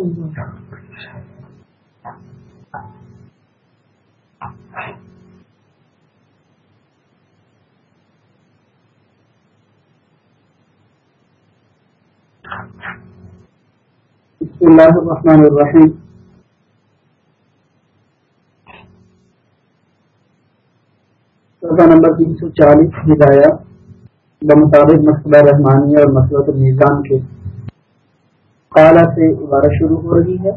بسم الله الرحمن الرحيم صفحہ نمبر تین سو چالیس ہدایہ بمطابق مسئلہ رحمانیہ اور مسئلہ النظام کے قالا سے عبارت شروع ہو رہی ہے۔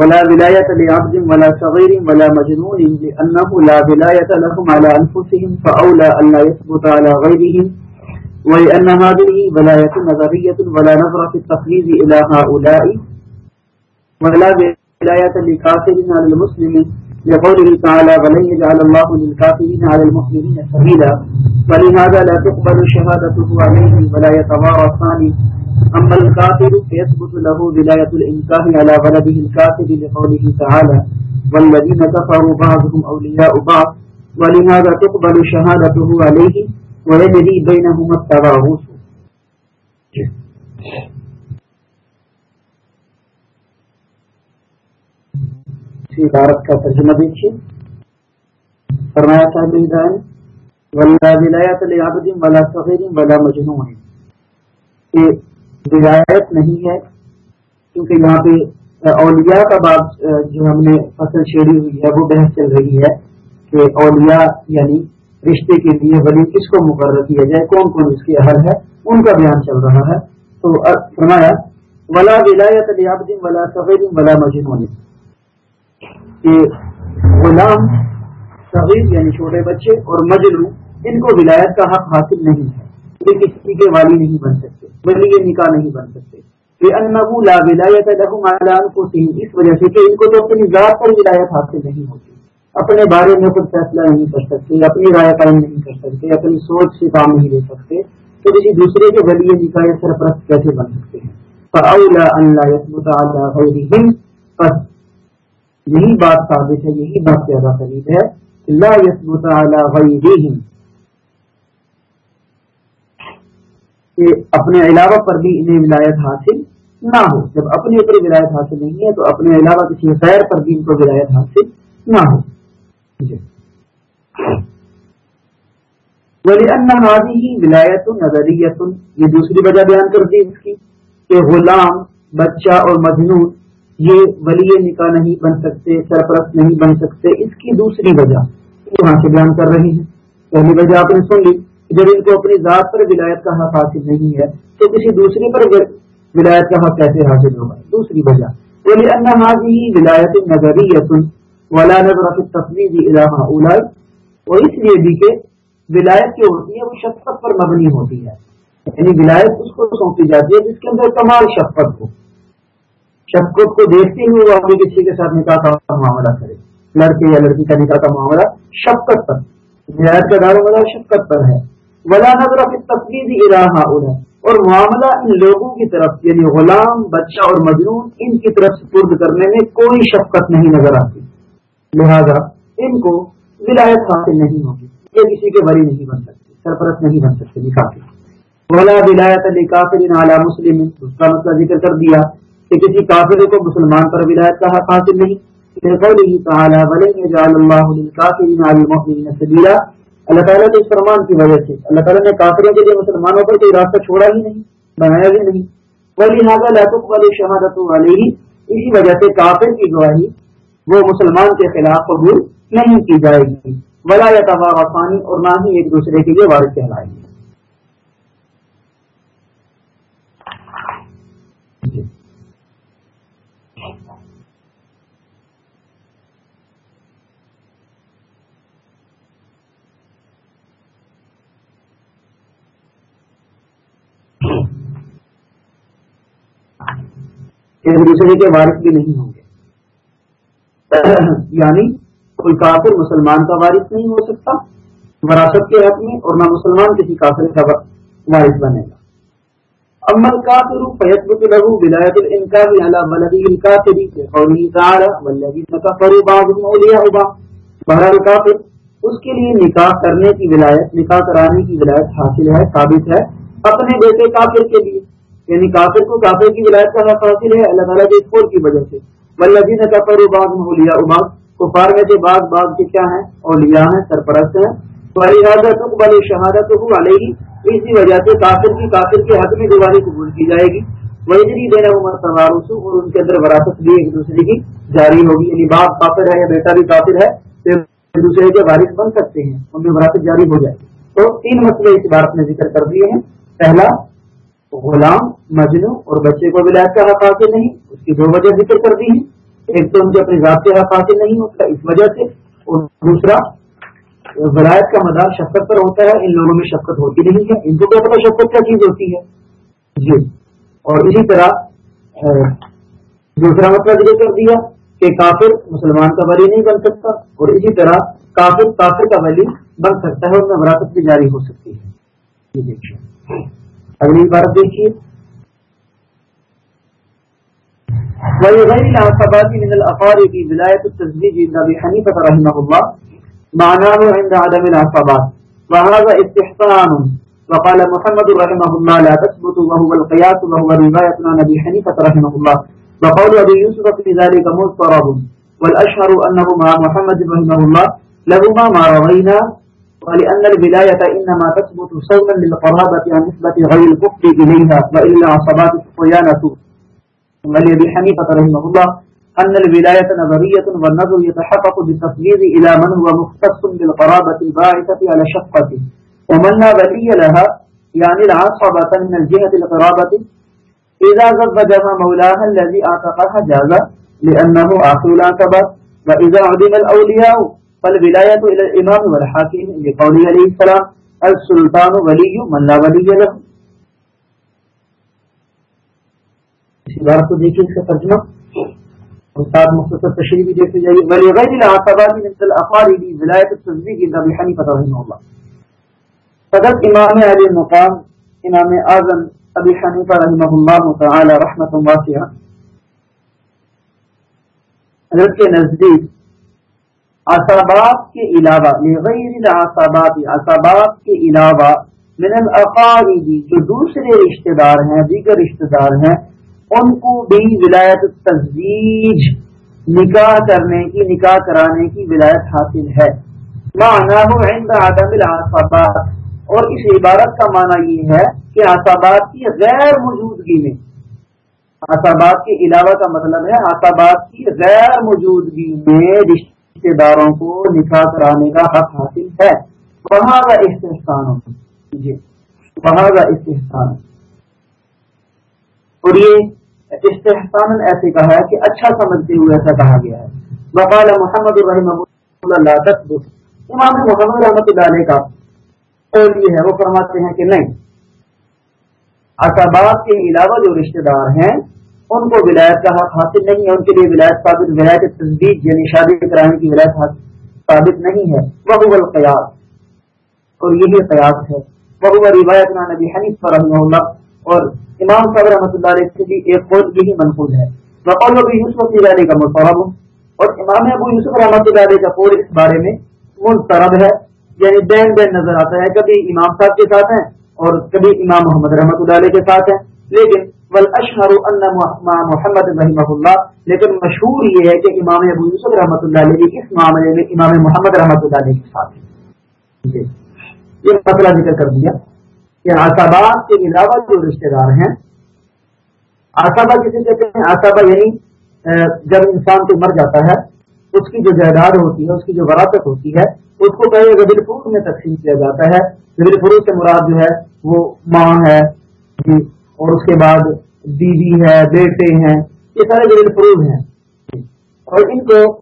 ولا ولایت لعبد ولا صغیر ولا مجنون لأنه لا ولایت لهم على أنفسهم فأولى أن لا يثبت على غيرهم ولأن هذه ولاية نظرية ولا نظر في التقليد إلى هؤلاء ولا ولاية لكافر على المسلم لقوله تعالى، ولن يجعل الله للكافرين على المسلمين سبيلا. ولهذا لا تقبل شهادته عليهم ولا يتوارى الثاني. أما الكافر فيثبت له ولاية الإنكار على ولده الكافر لقوله تعالى، والذين كفروا بعضهم أولياء بعض. ولهذا تقبل شهادته عليه، ويجري بينهما التواغوس عبارت کا ترجمہ دیکھیے فرمایا صاحب ولا ولایت لعبد ولا صغیر ولا مجنون. کہ ولایت نہیں ہے، کیونکہ یہاں پہ اولیاء کا بات، جو ہم نے فصل چھیڑی ہوئی ہے، وہ بحث چل رہی ہے کہ اولیاء یعنی رشتے کے لیے ولی کس کو مقرر کیا جائے، کون کون اس کی اہل ہے ان کا بیان چل رہا ہے۔ تو فرمایا، ولا ولایت عبد ولا صغیر ولا مجنون. کہ غلام صغیر یعنی چھوٹے بچے اور مجنو ان کو ولایت کا حق حاصل نہیں ہے، یہ کسی کے والی نہیں بن سکتے، ولی یہ نکاح نہیں بن سکتے۔ انبو لا ولایت اس وجہ سے کہ ان کو تو اپنی ذات پر ولایت حاصل نہیں ہوتی۔ اپنے بارے میں خود فیصلہ نہیں کر سکتے، اپنی رائے قائم نہیں کر سکتے، اپنی سوچ سے کام نہیں لے سکتے۔ تو کسی دوسرے کے ولی نکاح سرپرست کیسے بن سکتے ہیں؟ بس یہی بات ثابت ہے، یہی بات زیادہ قریب ہے لا یسبت غیرہم۔ کہ اپنے علاوہ پر بھی انہیں ولایت حاصل نہ ہو۔ جب اپنے اوپر ولایت حاصل نہیں ہے، تو اپنے علاوہ کسی غیر پر بھی ان کو ولایت حاصل نہ ہو۔ جی۔ ولی ولایت نظریت۔ یہ دوسری وجہ بیان کر دی اس کی کہ غلام، بچہ اور مجنون یہ ولی نکاح نہیں بن سکتے، سرپرست نہیں بن سکتے، اس کی دوسری وجہ یہاں سے بیان کر رہی ہے پہلی وجہ آپ نے سن لی جب ان کو اپنی ذات پر ولایت کا حق حاصل نہیں ہے، تو کسی دوسری پر ولایت کا حق کیسے حاصل ہوگا؟ دوسری وجہ۔ ولی ہی ولایت نظریت ولا نظر في التصویر الہ اور اس لیے بھی کہ ولایت جو ہوتی ہے وہ شفقت پر مبنی ہوتی ہے۔ یعنی ولایت اس کو سونپی جاتی ہے جس کے اندر کمال شفقت کو شفقت کو دیکھتے ہوئے وہ اپنی کسی کے ساتھ نکاح کا معاملہ کرے۔ لڑکے یا لڑکی کا نکاح کا معاملہ شفقت پر۔ ولایت کا دار والا شفقت پر ہے۔ ولا نظر في التصویر الہ اولاد اور معاملہ ان لوگوں کی طرف یعنی غلام، بچہ اور مجنون، ان کی طرف سپرد کرنے میں کوئی شفقت نہیں نظر آتی۔ لہذا ان کو ولایت حاصل نہیں ہوگی۔ یہ کسی کے بری نہیں بن سکتے سرپرست نہیں بن سکتے نکافر ولا ولایت کافر اعلیٰ مسلم۔ اس کا مسئلہ ذکر کر دیا۔ کہ کسی کافر کو مسلمان پر ولایت کا حق حاصل نہیں اللہ تعالیٰ کے اس فرمان کی وجہ سے، اللہ تعالیٰ نے کافروں کے لیے مسلمانوں پر کوئی راستہ چھوڑا ہی نہیں، بنایا بھی نہیں۔ وہ لہٰذا لاطف والی شہادت والی اسی وجہ سے کافر کی گواہی وہ مسلمان کے خلاف قبول نہیں کی جائے گی۔ ولا یا تباہ اور نہ ہی ایک دوسرے کے لیے وارث کہلائے گی۔ ایک دوسرے کے وارث بھی نہیں ہوں گے۔ یعنی کوئی کافر مسلمان کا وارث نہیں ہو سکتا، وراثت کے حق میں، اور نہ مسلمان کسی کافر کا وارث بنے گا۔ امن کافر فیصب لہو ولایت الانکار علی ولدی الکافر قوله تعالی، والذین کفروا بعضهم اولیاء بعض۔ بہرحال کافر اس کے لیے نکاح کرنے کی ولایت، نکاح کرانے کی ولایت حاصل ہے، ثابت ہے۔ اپنے بیٹے کافر کے لیے یعنی کافر کو کافر کی ولایت کا حق حاصل ہے، اللہ تعالیٰ کے اسکور کی وجہ سے۔ ولدین کا فرو باغ میں لیا اباغ کفار میں سے بعض بعض کے کیا ہیں؟ اولیاء ہیں، سرپرست ہیں۔ تو علیحدہ تک بل شہادت ہو علیہ اسی وجہ سے کافر کی، کافر کے حق میں گواہی قبول کی جائے گی۔ وہی دینا عمر سوارس اور ان کے اندر وراثت بھی ایک دوسرے کی جاری ہوگی۔ یعنی باپ کافر ہے یا بیٹا بھی کافر ہے، تو ایک دوسرے کے وارث بن سکتے ہیں، ان میں وراثت جاری ہو جائے گی۔ تو تین مسئلے اس بات میں ذکر کر دیے ہیں۔ پہلا غلام مجنو اور بچے کو ولایت کا حق حاصل نہیں، اس کی دو وجہ ذکر کر دی ہیں۔ ایک تو ان کے اپنے ذات کے حق حاصل نہیں ہوتا، اس وجہ سے، اور دوسرا، ولایت کا مدار شفقت پر ہوتا ہے، ان لوگوں میں شفقت ہوتی نہیں ہے۔ ان کو کیا پتا شفقت کیا چیز ہوتی ہے؟ جی۔ اور اسی طرح دوسرا مطلب یہ کر دیا کہ کافر مسلمان کا ولی نہیں بن سکتا، اور اسی طرح کافر کافر کا ولی بن سکتا ہے اس میں وراثت بھی جاری ہو سکتی ہے۔ یہ دیکھیے۔ اگلی بار دیکھیے۔ وغير العصبات من الأقارب ولاية التزويج عند أبي حنيفة رحمه الله معناه عند عدم العصبات وهذا استحسان وقال محمد رحمه الله، لا تثبت وهو القياس، وهو رواية عن أبي حنيفة رحمه الله. وقول أبي يوسف في ذلك مضطرب والأشهر أنه مع محمد رحمه الله، لهما ما روينا ولأن الولاية إنما تثبت صوما للقرابة عن نسبة غير الكفر إليها، وإلا عصبات الصيانة ولأبي حنيفة رحمه الله أن الولاية نظرية والنظر يتحقق بالتفجير إلى من هو مختص بالقرابة الباعثة على شقته ومن لا ولي لها يعني العصبة من الجهة القرابة. إذا زوجها مولاها الذي أعتقها جاز لأنه آخر العصبة وإذا عدم الأولياء فالولاية إلى الإمام والحاكم لقوله عليه السلام، السلطان ولي من لا له. اس عبارت کو اس کا ترجمہ۔ مختصر تشریح بھی دیکھتے جائیے ولی غیر العصبات الاقارب ولایت التصدیق فقط امام علی مقام، امام اعظم ابی حنیفہ رحمہ اللہ تعالی رحمت واسعہ۔ حضرت کے نزدیک عصابات کے علاوہ غیر العصابات عصابات کے علاوہ من الاقارب جو دوسرے رشتہ دار ہیں، دیگر رشتہ دار ہیں، ان کو بھی ولایت تزویج، نکاح کرنے کی، نکاح کرانے کی ولایت حاصل ہے۔ معنی عند عدم اور اس عبارت کا معنی یہ ہے کہ آسابات کی غیر موجودگی میں۔ آسابات کے علاوہ کا مطلب ہے آسابات کی غیر موجودگی میں رشتے داروں کو نکاح کرانے کا حق حاصل ہے۔ وہاں کا استحسان جی وہاں کا استحسان اور یہ استحسان ایسے کہا ہے کہ اچھا سمجھتے ہوئے ایسا کہا گیا ہے۔ وقال محمد الرحمۃ اللہ امام محمد رحمۃ اللہ علیہ کا قول یہ ہے، وہ فرماتے ہیں کہ نہیں۔ اسباب کے علاوہ جو رشتہ دار ہیں ان کو ولایت کا حق حاصل نہیں ہے، ان کے لیے ولایت ثابت، ولایت تصدیق یعنی شادی کرانے کی ولایت ثابت نہیں ہے۔ وہ القیاس اور یہی قیاس ہے۔ وہ روایت نبی حنیف رحمہ اللہ۔ اور امام صاحب رحمۃ اللہ علیہ سے بھی ایک قول یہی منقول ہے۔ وقول ابو یوسف علیہ کا مطلب اور امام ابو یوسف رحمۃ اللہ علیہ کا قول اس بارے میں مسترب ہے۔ یعنی بین بین نظر آتا ہے۔ کبھی امام صاحب کے ساتھ ہیں اور کبھی امام محمد رحمۃ اللہ علیہ کے ساتھ ہیں۔ لیکن ول اشہر محمد رحمۃ اللہ لیکن مشہور یہ ہے کہ امام ابو یوسف رحمۃ اللہ علیہ اس معاملے میں امام محمد رحمۃ اللہ علیہ کے ساتھ جی یہ مسئلہ ذکر کر دیا کہ آسابات کے علاوہ جو رشتے دار ہیں آسابا کسی کہتے ہیں آسابا یعنی جب انسان کو مر جاتا ہے، اس کی جو جائیداد ہوتی ہے، اس کی جو وراثت ہوتی ہے، اس کو پہلے ربیل فروغ میں تقسیم کیا جاتا ہے۔ ربیل فروغ سے مراد جو ہے، وہ ماں ہے۔ جی۔ اور اس کے بعد بیوی ہے، بیٹے ہیں، یہ سارے ربیل فروغ ہیں۔ اور ان کو،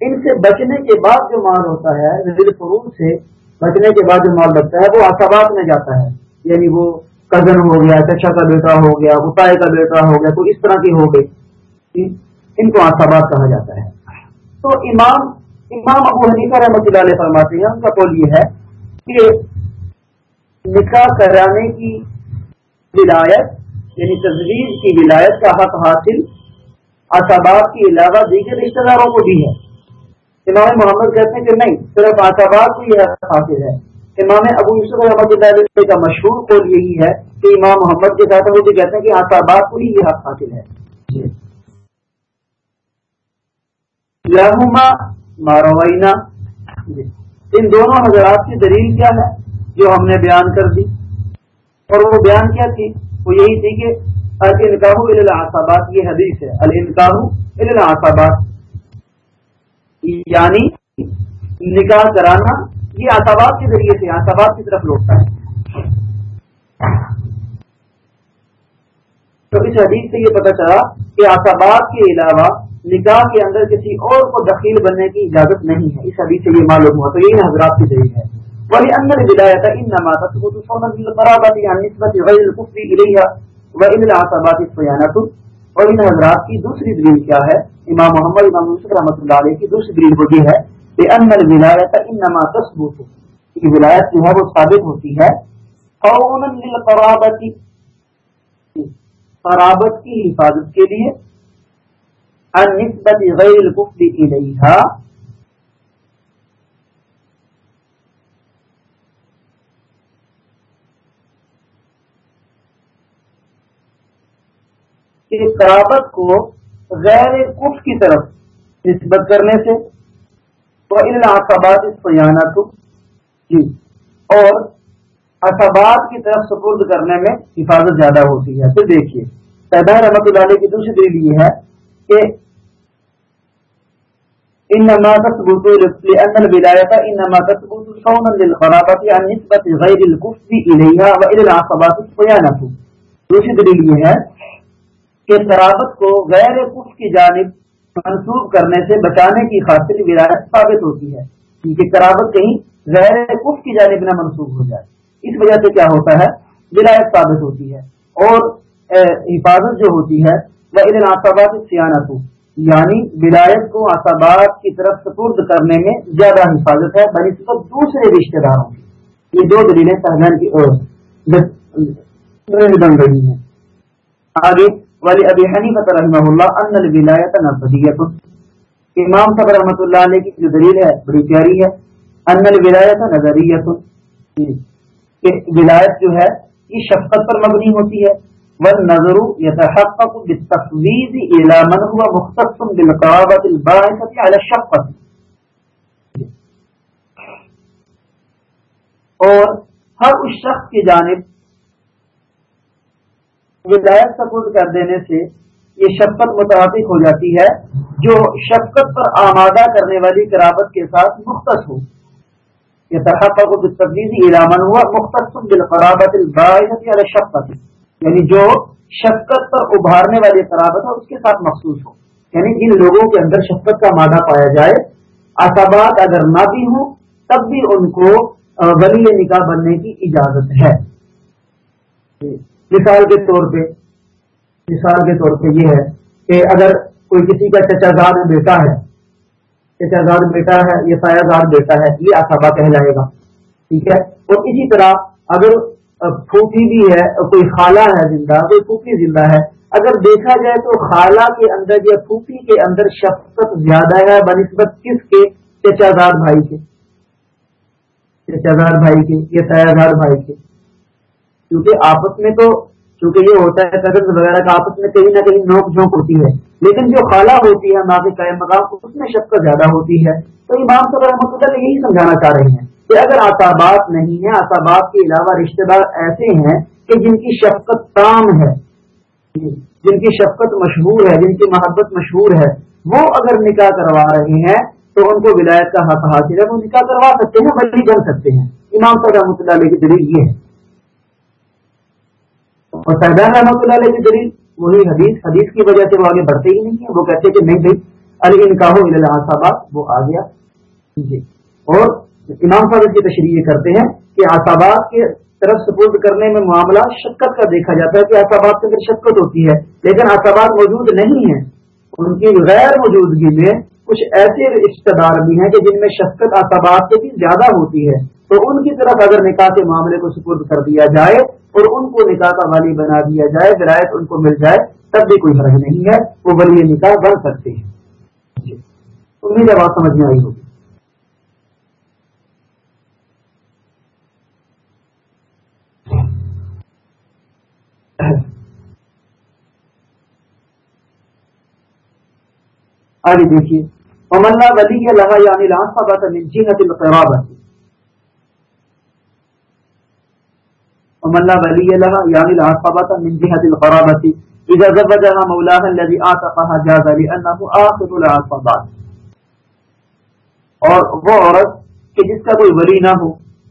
ان سے بچنے کے بعد جو مال ہوتا ہے ربیل فروغ سے بچنے کے بعد جو مال بچتا ہے، وہ آسابات میں جاتا ہے۔ یعنی وہ کزن ہو گیا، چچا کا بیٹا ہو گیا اتائے کا بیٹا ہو گیا، تو اس طرح کی ہو گئی۔ ان کو آسابات کہا جاتا ہے۔ تو امام امام ابو حنیفہ رحمۃ اللہ علیہ فرماتے ہیں، ان کا قول یہ ہے کہ نکاح کرانے کی ولایت یعنی تجویز کی ولایت کا حق حاصل آساباد کے علاوہ دیگر رشتے داروں کو بھی ہے۔ امام محمد کہتے ہیں کہ نہیں، صرف کو یہ حق حاصل ہے۔ امام ابو یوسف رحمۃ اللہ علیہ کا مشہور قول یہی ہے کہ امام محمد کے ساتھ وہ بھی کہتے ہیں کہ آسابات کو ہی یہ حق حاصل ہے۔ لہما ماروینہ جی۔ ان دونوں حضرات کی دلیل کیا ہے جو ہم نے بیان کر دی؟ اور وہ بیان کیا تھی وہ یہی تھی کہ النکاح الاسابات یہ حدیث ہے النکاح الاسابات یعنی نکاح کرانا، یہ آسابات کے ذریعے سے آسابات کی طرف لوٹتا ہے۔ تو اس حدیث سے یہ پتہ چلا کہ آسابات کے علاوہ نکاح کے اندر کسی اور کو دخیل بننے کی اجازت نہیں ہے۔ اس حدیث سے یہ معلوم ہوا۔ تو یہی حضرات کی ذریعے ہے۔ ولی اندر بدایت انما تثبت صونا بالقرابه عن نسبه غير الكفر اليها وان العصبات الصيانه اور ان حضرات کی دوسری دلیل کیا ہے؟ امام محمد امام یوسف رحمۃ اللہ علیہ کی دوسری دلیل وہ یہ ہے کہ ان الولایت انما تثبت. کہ ولایت جو ہے وہ ثابت ہوتی ہے قولا للقرابه قرابت کی حفاظت کے لیے. ان نسبت غیر الكفر الیها کہ قرابت کو غیر کف کی طرف نسبت کرنے سے، تو ان اصابات جی اور اسبات کی طرف سپرد کرنے میں حفاظت زیادہ ہوتی ہے۔ پھر دیکھیے پیدا رحمت اللہ علیہ کی دوسری دلیل یہ ہے کہ ان انما تثبت لان الولايه انما تثبت صونا للقرابه عن نسبه غير الكفر اليها والى العصبات الصيانه دوسری دلیل یہ ہے کہ شرابت کو غیر کف کی جانب منسوخ کرنے سے بچانے کی خاطر ولایت ثابت ہوتی ہے، کیونکہ شرابت کہیں غیر کف کی جانب نہ منسوخ ہو جائے۔ اس وجہ سے کیا ہوتا ہے؟ ولایت ثابت ہوتی ہے اور حفاظت جو ہوتی ہے، وہ ان آسابات سیانت یعنی ولایت کو آسابات کی طرف سپرد کرنے میں زیادہ حفاظت ہے بنسبت دوسرے رشتے داروں کی۔ یہ دو دلیلیں سہجان کی بن رہی ہیں۔ آگے ولی ابی حنیفۃ رحمہ اللہ ان الولایت نبویت امام صاحب رحمۃ اللہ علیہ کی جو دلیل ہے، بڑی پیاری ہے۔ ان الولایت نظریت۔ کہ ولایت جو ہے یہ شفقت پر مبنی ہوتی ہے۔ والنظر يتحقق بالتفويض الى من هو مختص بالقرابه الباعثه على الشفقه اور ہر اس شخص کی جانب ولایت سپرد کر دینے سے یہ شفقت متعلق ہو جاتی ہے، جو شفقت پر آمادہ کرنے والی قرابت کے ساتھ مختص ہو۔ یہ طرح کو تبدیلی علامن ہوا، مختص بالقرابت علی شفقت۔ یعنی جو شفقت پر ابھارنے والی قرابت ہے، اس کے ساتھ مخصوص ہو۔ یعنی جن لوگوں کے اندر شفقت کا مادہ پایا جائے اسبات اگر نہ بھی ہوں، تب بھی ان کو ولی نکاح بننے کی اجازت ہے۔ مثال کے طور پہ، مثال کے طور پہ یہ ہے کہ اگر کوئی کسی کا چچا زاد بیٹا ہے، چچا زاد بیٹا ہے، یا سایہ زاد بیٹا ہے، یہ آسابا کہہ جائے گا، ٹھیک ہے؟ اور اسی طرح اگر پھوپھی بھی ہے، کوئی خالہ ہے زندہ، کوئی پھوپھی زندہ ہے، اگر دیکھا جائے تو خالہ کے اندر یا پھوپھی کے اندر شفقت زیادہ ہے، بنسبت کس کے؟ چچا زاد بھائی کے، چچا زاد بھائی کے، یا سایہ زاد بھائی کے۔ کیونکہ آپس میں تو کیونکہ یہ ہوتا ہے قدر وغیرہ کا، آپس میں کہیں نہ کہیں نوک جھونک ہوتی ہے۔ لیکن جو خالہ ہوتی ہے، ماں کے قائم مقام، اس میں شفقت زیادہ ہوتی ہے۔ تو امام صاحب رحمۃ اللہ یہی سمجھانا چاہ رہے ہیں کہ اگر آسابات نہیں ہے آسابات کے علاوہ رشتے دار ایسے ہیں کہ جن کی شفقت تام ہے، جن کی شفقت مشہور ہے، جن کی محبت مشہور ہے، وہ اگر نکاح کروا رہے ہیں، تو ان کو ولایت کا حق حاصل ہے۔ وہ نکاح کروا سکتے ہیں بلکہ بن سکتے ہیں۔ امام صاحب رحمۃ اللہ علیہ کی دلیل یہ ہے۔ اور سردار رحمۃ اللہ علیہ کی دلیل، وہی حدیث حدیث کی وجہ سے وہ آگے بڑھتے ہی نہیں ہیں۔ وہ کہتے کہ نہیں بھائی، علی انکاہ آصابات وہ آ گیا۔ جی۔ اور امام صاحب کی تشریح کرتے ہیں کہ آصابات کے طرف سپورٹ کرنے میں معاملہ شکت کا دیکھا جاتا ہے کہ آصابات کے اندر شکت ہوتی ہے، لیکن آصابات موجود نہیں ہیں۔ ان کی غیر موجودگی میں کچھ ایسے رشتے دار بھی ہیں کہ جن میں شکت آصابات سے بھی زیادہ ہوتی ہے۔ تو ان کی طرف اگر نکاح کے معاملے کو سپرد کر دیا جائے اور ان کو نکاح کا والی بنا دیا جائے برائت ان کو مل جائے، تب بھی کوئی حرج نہیں ہے، وہ ولی نکاح بن سکتے ہیں۔ جی۔ امید ہے بات سمجھ میں آئی ہوگی۔ آگے دیکھیے۔ مملہ ولی لہا یعنی لاسا بات جی نہ ومن لا ولی لها يعني العصبة من جهة القرابة إذا زوجها مولاها الذي آتقها جاز لأنه آخر العصبات. اور وہ عورت کہ جس کا کوئی ولی نہ ہو،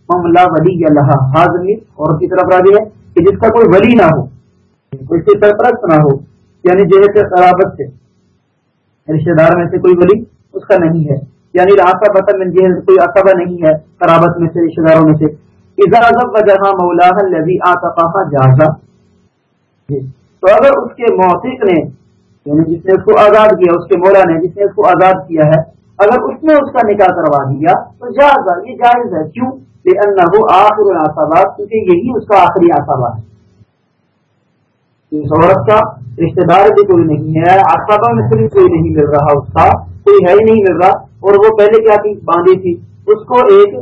ومن لا ولی لها. حاضمی عورت کی طرف راضی ہے کہ جس کا کوئی ولی نہ ہو کوئی سرپرست نہ ہو یعنی جہت قرابت سے، رشتہ دار میں سے کوئی ولی اس کا نہیں ہے. یعنی راستہ پتہ میں جہاں کوئی اقبا نہیں ہے، قرابت میں سے رشتے داروں میں سے. اجازت وجہ مولا لذی آتا جازا۔ تو اگر اس کے موسیق نے یعنی جس نے اس کو آزاد کیا، اس کے مولا نے جس نے اس کو آزاد کیا ہے، اگر اس نے اس کا نکاح کروا دیا، تو جازا، یہ جائز ہے۔ کیوں؟ بے ان آخر آسابات کیونکہ یہی اس کا آخری آسابات ہے۔ اس عورت کا رشتے دار بھی کوئی نہیں ہے آسابہ میں سے بھی کوئی نہیں مل رہا، اس کا، کوئی ہے ہی نہیں مل رہا۔ اور وہ پہلے کیا تھی؟ باندھی تھی۔ اس کو ایک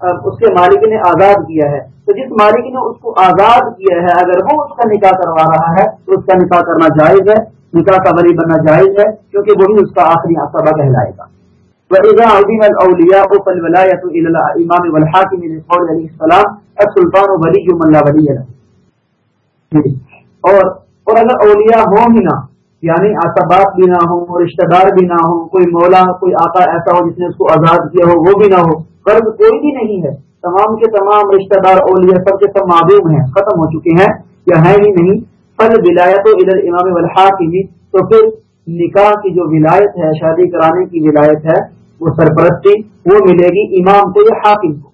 اس کے مالک نے آزاد کیا ہے۔ تو جس مالک نے اس کو آزاد کیا ہے، اگر وہ اس کا نکاح کروا رہا ہے، تو اس کا نکاح کرنا جائز ہے۔ نکاح کا ولی بننا جائز ہے، کیونکہ وہی اس کا آخری عصبہ کہلائے گا۔ امام الحاکم علیہ السلام سلطان ولی من ولی اور اور اگر اولیاء ہوں ہی نہ یعنی اسباب بھی نہ ہو رشتہ دار بھی نہ ہو کوئی مولا، کوئی آقا ایسا ہو جس نے اس کو آزاد کیا ہو، وہ بھی نہ ہو قرض کوئی بھی نہیں ہے۔ تمام کے تمام رشتہ دار اولیاء سب کے سب معدوم ہیں، ختم ہو چکے ہیں یا ہے ہی نہیں۔ پل ولایت و ادھر امام الحاکمی تو پھر نکاح کی جو ولایت ہے، شادی کرانے کی ولایت ہے، وہ سرپرستی، وہ ملے گی امام کو یا حاکم کو۔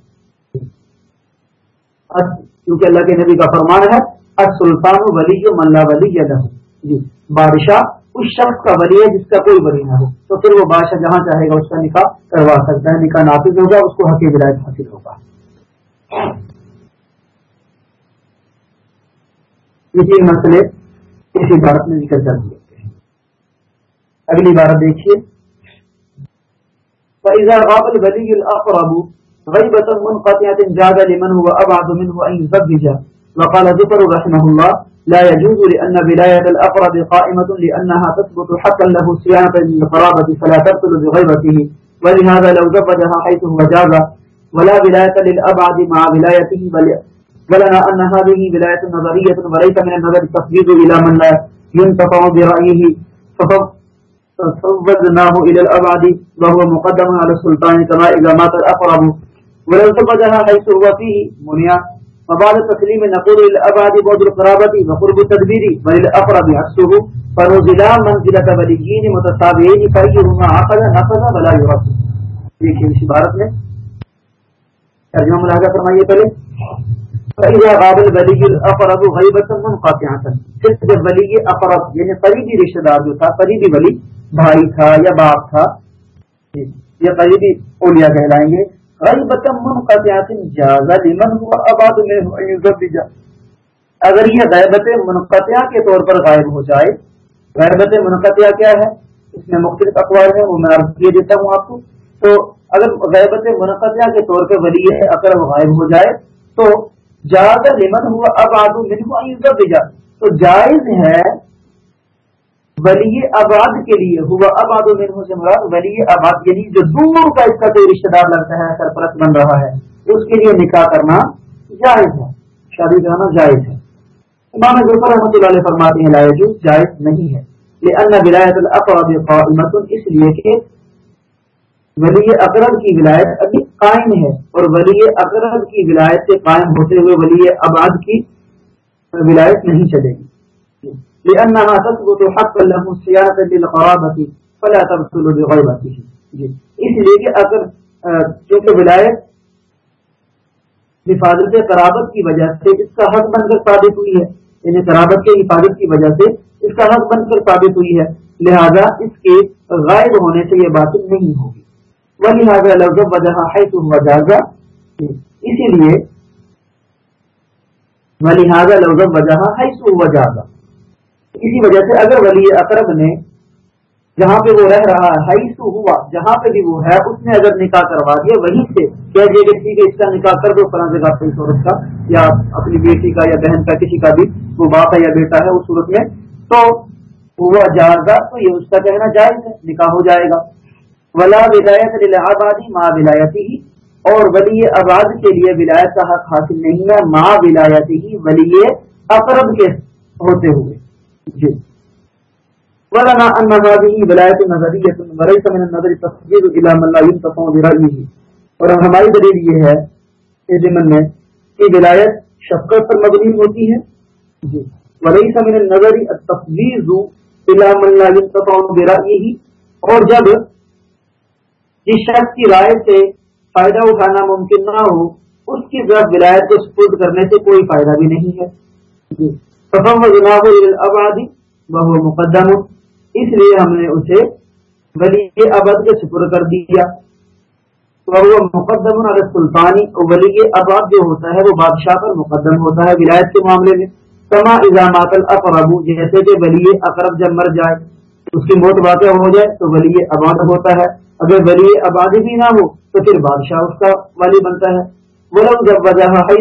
کیونکہ اللہ کے نبی کا فرمان ہے سلطان ولی ملا ولی جی بادشاہ اس شخص کا ولی ہے جس کا کوئی ولی نہ ہو۔ تو پھر وہ بادشاہ جہاں چاہے گا اس کا نکاح کروا سکتا ہے، نکاح نافذ ہوگا، اس کو حق ولایت حاصل ہوگا۔ اسی مسئلے اسی بھارت میں ذکر کر دیتے ہیں۔ اگلی بار دیکھیے۔ فَإِذَا غَابَ الْوَلِيُّ الْأَقْرَبُ غَيْبَةً مُنْقَطِعَةٍ جَازَ لِمَنْ هُوَ أَبْعَدُ مِنْهُ أَنْ يُزَوِّجَ۔ وقال ذكر رحمه الله لا يجوز لأن ولاية الأقرب قائمة لأنها تثبت حقا له صيانة للقرابة فلا تبطل بغيبته. ولهذا لو زوجها حيث هو جاز، ولا ولاية للأبعد مع ولايته، بل ولنا أن هذه ولاية نظرية وليس من النظر التفجيد إلى من لا ينتفع برأيه. ففوضناه إلى الأبعد، وهو مقدم على السلطان كما إذا مات الأقرب. ولو زوجها حيث هو فيه منيا فبعد تسلیم نقول الاباد بعد القرابه وقرب التدبير وللأقرب عكسه، فنزلا منزلة وليين متتابعين، فأيهما عقد نفذ ولا يرد. دیکھیں اس عبارت میں؟ ترجمہ ملاحظہ فرمائیے پہلے؟ فإذا غاب الولي الأقرب غيبة منقطعة پھر جب ولی اقرب یعنی قریبی رشتہ دار جو تھا، قریبی ولی، بھائی تھا یا باپ تھا یا قریبی اولیاء کہلائیں گے اگر یہ غیبت منقطع کے طور پر غائب ہو جائے، غیبت منقطع کیا ہے؟ اس میں مختلف اخبار ہیں، وہ میں عرض کیے دیتا ہوں آپ کو. تو اگر غیبت منقطع کے طور پر ولی اگر غائب ہو جائے، تو جاز لمن ہوا اب آدو من تو جائز ہے ولی آباد کے لیے ہوا آباد و منہ سے مراد ولی آباد یعنی جو دور کا اس کا کوئی رشتے دار لگتا ہے، سرپرست بن رہا ہے، اس کے لیے نکاح کرنا جائز ہے، شادی کرنا جائز ہے۔ امام ظفر رحمۃ اللہ علیہ فرماتے ہیں لائے جو جائز نہیں ہے۔ یہ اللہ ولایت الاقرب قائمت اس لیے کہ ولی اقرب کی ولایت ابھی قائم ہے، اور ولی اقرب کی ولایت سے قائم ہوتے ہوئے ولی آباد کی ولایت نہیں چلے گی۔ لأنها تثبت حقا له صيانة للقرابة فلا تبطل بغيبته جی. اس لیے کہ اگر چونکہ ولایت حفاظت قرابت کی وجہ سے اس کا حق بن کر ثابت ہوئی ہے یعنی قرابت کے حفاظت کی وجہ سے اس کا حق بن کر ثابت ہوئی ہے، لہذا اس کے غائب ہونے سے یہ بات نہیں ہوگی. وہ لہٰذا لفظ وجہ ہے تو وجازہ جی. اسی لیے لہٰذا لفظ وجہ ہے سو وجازہ اسی وجہ سے اگر ولی اقرب نے جہاں پہ وہ رہ رہا ہے ہوا، جہاں پہ بھی وہ ہے، اس نے اگر نکاح کروا دیا، وہیں سے کہہ دیا کہ ٹھیک ہے، اس کا نکاح کر دو، فلاں جگہ پہ صورت کا، یا اپنی بیٹی کا، یا بہن کا، کسی کا بھی وہ باپ ہے یا بیٹا ہے اس صورت میں، تو وہ جازہ تو یہ اس کا کہنا جائز ہے، نکاح ہو جائے گا۔ ولا ولایت آبادی ماں ولایتی ہی، اور ولی آباد کے لیے ولایت کا حق حاصل نہیں ہے ماں ولایتی ہی، ولی اقرب کے ہوتے ہوئے۔ جی۔ ولنا ان هذه ولایت نظریہ وليس من النظر تصديق الى من لا ينتفع برأيه. اور ہماری دلیل یہ ہے کہ ضمن میں کہ ولایت شفقت پر مبنی ہوتی ہے۔ جی۔ وليس من النظر التصديق الى من لا ينتفع برأيه۔ اور جب جس شخص کی رائے سے فائدہ اٹھانا ممکن نہ ہو، اس کی طرف ولایت کو سپرد کرنے سے کوئی فائدہ بھی نہیں ہے۔ جی۔ جناب الابادی وہ مقدم۔ اس لیے ہم نے اسے ولی ابد کے سپر کر دیا۔ وہ مقدم سلطانی اور ولی اباد جو ہوتا ہے وہ بادشاہ پر مقدم ہوتا ہے ولایت کے معاملے میں۔ تما الزامات القرب جیسے کہ ولی اقرب جب مر جائے، اس کی موت واقع ہو جائے تو ولی آباد ہوتا ہے۔ اگر ولی آبادی بھی نہ ہو تو پھر بادشاہ اس کا والی بنتا ہے۔ ولو جب وجہ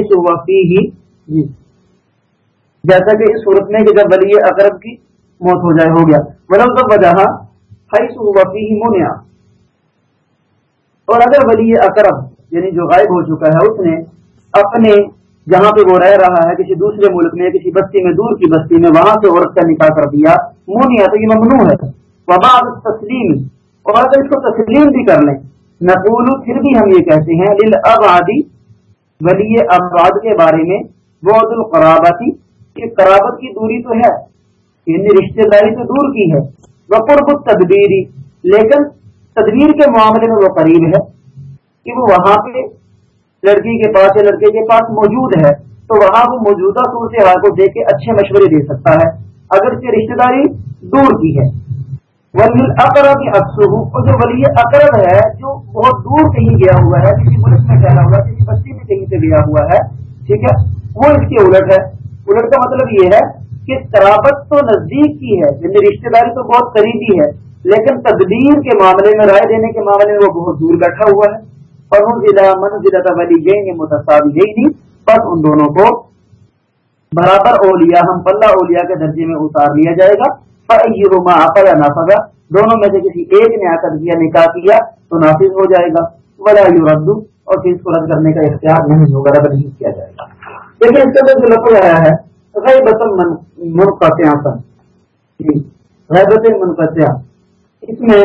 ہی جی جیسا کہ اس صورت میں کہ جب ولی اقرب کی موت ہو جائے، ہو گیا۔ ولم تو وجہ وفی اور اگر ولی اکرم یعنی جو غائب ہو چکا ہے، اس نے اپنے جہاں پہ وہ رہ رہا ہے، کسی دوسرے ملک میں، کسی بستی میں، دور کی بستی میں، وہاں سے عورت کا نکاح کر دیا مونیا تو یہ ممنوع ہے۔ وبا تسلیم اور اگر اس کو تسلیم بھی کر لیں، نقول، پھر بھی ہم یہ کہتے ہیں ابادی ولی اباد کے بارے میں بہت القرابتی کہ قرابت کی دوری تو ہے یعنی رشتے داری سے دور کی ہے، وہ قرب تدبیری لیکن تدبیر کے معاملے میں وہ قریب ہے کہ وہ وہاں پہ لڑکی کے پاس یا لڑکے کے پاس موجود ہے، تو وہاں وہ موجودہ صورت حال کو دیکھ کے اچھے مشورے دے سکتا ہے اگر سے رشتے داری دور کی ہے۔ ولی اقرب افسو اور جو ولی اقرب ہے، جو بہت دور کہیں گیا ہوا ہے، کسی ملک میں ٹھہرا ہوا ہے، کسی بستی میں کہیں سے گیا ہوا ہے، ٹھیک ہے، وہ اس کی الٹ ہے۔ الٹ کا مطلب یہ ہے کہ ترابت تو نزدیک کی ہے یعنی رشتے داری تو بہت قریبی ہے، لیکن تقدیر کے معاملے میں، رائے دینے کے معاملے میں وہ بہت دور بیٹھا ہوا ہے۔ اور ان ضلع من ضلع گئیں گے متصاب گئی تھی بس ان دونوں کو برابر اولیا ہم پلہ اولیا کے درجے میں اتار لیا جائے گا۔ روما آپا یا نافذا دونوں میں سے کسی ایک نے آ کر دیا نکاح کیا، تو نافذ ہو جائے گا۔ بڑا یو ردو اور پھر اس کو رد کرنے کا اختیار نہیں ہوگا، رد نہیں کیا جائے گا۔ لیکن اس کا جو لفظ آیا ہے غیبت منقطع جی، غیبت منقطع اس میں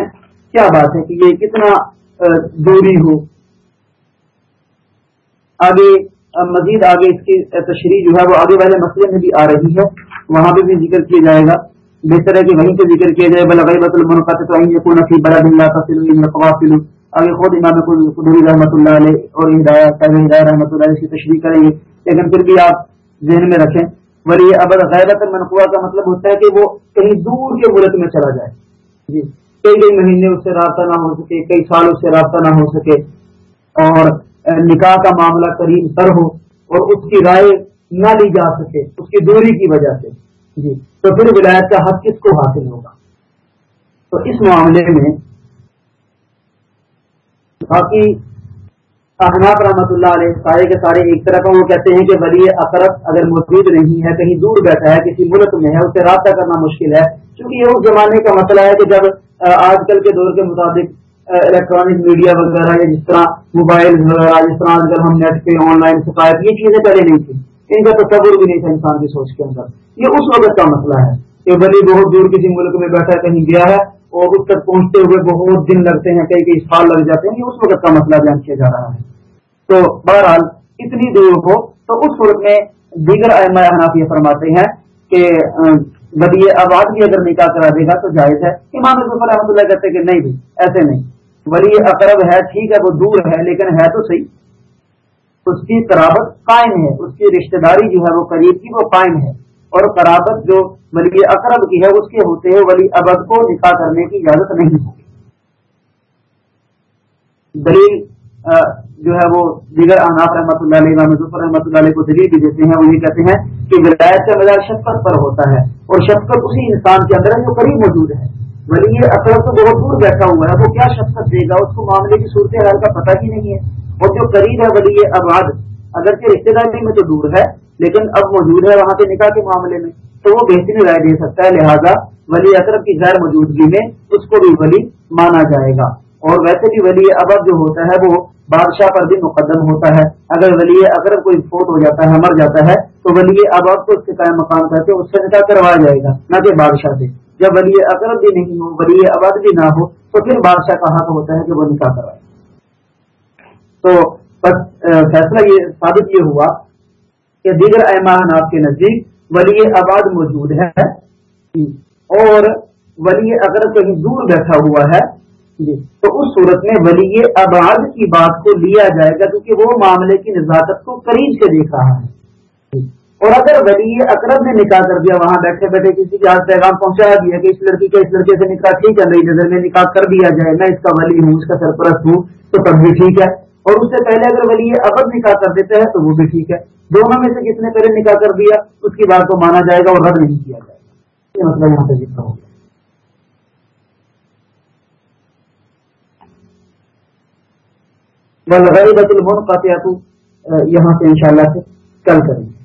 کیا بات ہے کہ یہ کتنا دوری ہو۔ آگے مزید آگے اس کی تشریح جو ہے، وہ آگے والے مسئلے میں بھی آ رہی ہے۔ وہاں پہ بھی ذکر کیا جائے گا۔ بہتر ہے کہ وہیں پہ ذکر کیا جائے بلا غیبت المنقطع تو یکون فی بلد لا تصل قوافل آگے خود امام خدوری رحمۃ اللہ علیہ اور ہدایت ہدایت رحمۃ اللہ علیہ کی تشریح کریں گے۔ لیکن پھر بھی آپ ذہن میں رکھیں۔ ولی ابد غیرت منقوا کا مطلب ہوتا ہے کہ وہ کہیں دور کے ملک میں چلا جائے۔ جی کئی کئی مہینے اس سے رابطہ نہ ہو سکے، کئی سال اس سے رابطہ نہ ہو سکے۔ اور نکاح کا معاملہ قریب تر ہو اور اس کی رائے نہ لی جا سکے، اس کی دوری کی وجہ سے۔ جی تو پھر ولایت کا حق کس کو حاصل ہوگا؟ تو اس معاملے میں باقی احناف رحمۃ اللہ علیہ سارے کے سارے ایک طرف وہ کہتے ہیں کہ ولی اقرب اگر موجود نہیں ہے، کہیں دور بیٹھا ہے، کسی ملک میں ہے، اسے رابطہ کرنا مشکل ہے۔ کیونکہ یہ اس زمانے کا مسئلہ ہے کہ جب آج کل کے دور کے مطابق الیکٹرانک میڈیا وغیرہ یا جس طرح موبائل وغیرہ، جس طرح اگر ہم نیٹ پہ آن لائن شکایت، یہ چیزیں پہلے نہیں تھی ان کا تصور بھی نہیں تھا انسان کی سوچ کے اندر۔ یہ اس وقت کا مسئلہ ہے کہ ولی بہت دور کسی ملک میں بیٹھا کہیں گیا ہے، اور اس تک پہنچتے ہوئے بہت دن لگتے ہیں، کئی کئی سال لگ جاتے ہیں، یہ اس وقت کا مسئلہ بیان کیا جا رہا ہے۔ تو بہرحال اتنی دور ہو تو اس صورت میں دیگر احناف یہ فرماتے ہیں کہ ولی آباد بھی اگر نکاح کرا دے گا تو جائز ہے۔ امام ظفر رحمۃ اللہ کہتے کہ نہیں بھی ایسے نہیں۔ ولی اقرب ہے، ٹھیک ہے، وہ دور ہے، لیکن ہے تو صحیح۔ اس کی قرابت قائم ہے، اس کی رشتہ داری جو ہے وہ قریب کی وہ قائم ہے۔ اور قرابت جو ولی اقرب کی ہے، اس کے ہوتے ہیں ولی ابد کو نکاح کرنے کی اجازت نہیں ہوگی دلیل جو ہے وہ دیگر اناف رحمۃ اللہ علیہ ظفر رحمۃ اللہ علیہ کو دلیل بھی دیتے ہیں وہ یہ کہتے ہیں کہ ولایت کا مزاج شفقت پر ہوتا ہے اور شفقت اسی انسان کے اندر ہے جو قریب موجود ہے۔ ولی یہ اقرب تو بہت دور بیٹھا ہوا ہے، وہ کیا شفقت دے گا؟ اس کو معاملے کی صورت حال کا پتہ ہی نہیں ہے۔ اور جو قریب ہے ولی اباد اگرچہ رشتے داری میں تو دور ہے، لیکن اب موجود ہے وہاں پہ نکاح کے معاملے میں، تو وہ بہترین رائے دے سکتا ہے۔ لہٰذا ولی اقرب کی غیر موجودگی میں اس کو بھی ولی مانا جائے گا۔ اور ویسے بھی ولی ابب جو ہوتا ہے وہ بادشاہ پر بھی مقدم ہوتا ہے۔ اگر ولی اقرب کوئی فوت ہو جاتا ہے، مر جاتا ہے، تو ولی ابب کو اس کے قائم مقام کر کے اس سے نکاح کروایا جائے گا، نہ کہ بادشاہ سے۔ جب ولی اقرب بھی نہیں ہو، ولی ابد بھی نہ ہو، تو پھر بادشاہ کا حق ہوتا ہے کہ وہ نکاح کروائے۔ تو فیصلہ یہ ثابت یہ ہوا کہ دیگر ایمان آپ کے نزدیک ولی آباد موجود ہے۔ اور ولی اگر کہیں دور بیٹھا ہوا ہے جی۔ تو اس صورت میں ولی آباد کی بات کو لیا جائے گا کیونکہ وہ معاملے کی نزاکت کو قریب سے دیکھ رہا ہے۔ جی۔ اور اگر ولی اقرب نے نکاح کر دیا، وہاں بیٹھے بیٹھے کسی کے ہاتھ پیغام پہنچایا دیا کہ اس لڑکی کا اس لڑکے سے نکاح ٹھیک ہے؟ میری نظر میں نکاح کر دیا جائے، میں اس کا ولی ہوں، اس کا سرپرست ہوں، تو تب بھی ٹھیک ہے۔ اور اس سے پہلے اگر ولی ابد نکاح کر دیتا ہے تو وہ بھی ٹھیک ہے۔ دونوں میں سے کس نے پہلے نکاح کر دیا؟ اس کی بات کو مانا جائے گا اور رد نہیں کیا جائے گا۔ یہ مطلب یہاں پہ ذکر ہو گیا۔ بل المن کا یہاں سے انشاءاللہ سے کل کریں۔